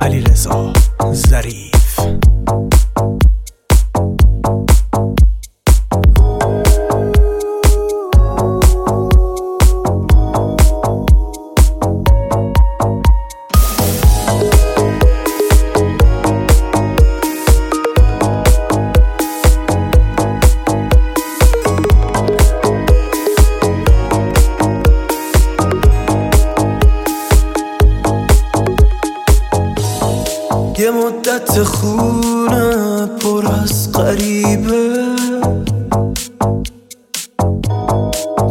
علی رزا زری یه مدت خونه پر از غریبه.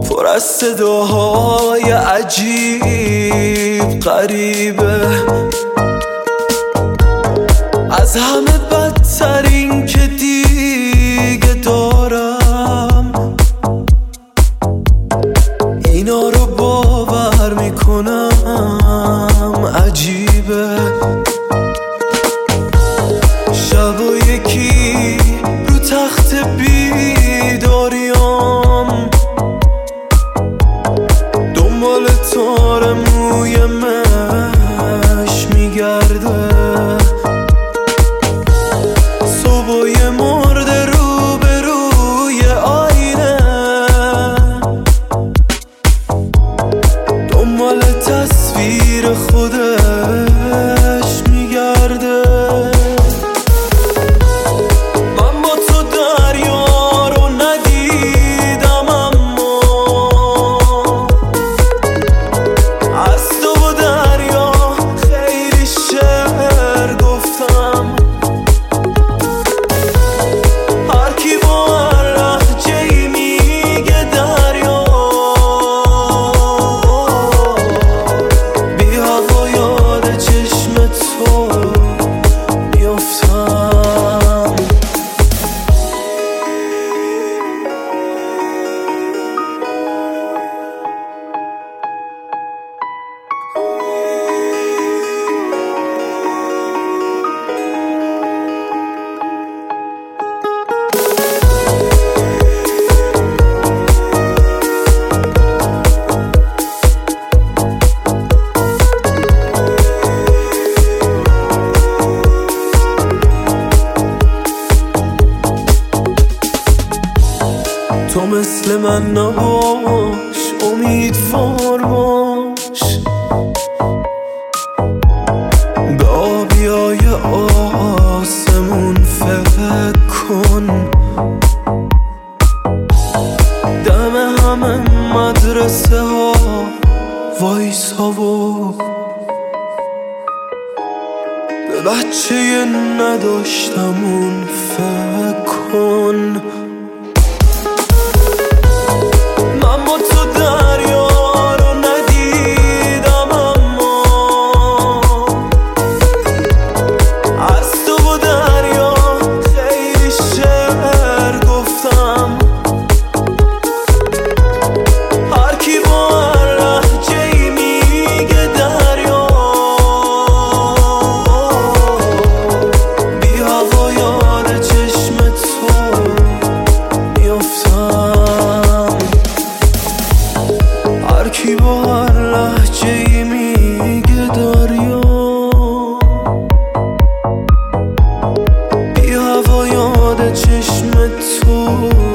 پر از صداهای عجیب غریبه. از همه بدترین gördüm. مثل من نباش امیدوار باش. به آبیای آسمون فکر کن. دم همه مدرسه ها وایسا و به بچه نداشتمون فکر کن. تو